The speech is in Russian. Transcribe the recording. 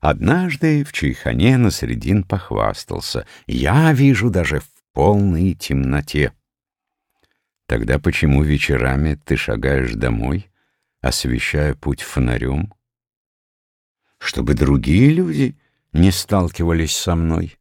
Однажды в Чайхане Насредин похвастался. «Я вижу даже в полной темноте». Тогда почему вечерами ты шагаешь домой, освещая путь фонарем? Чтобы другие люди не сталкивались со мной.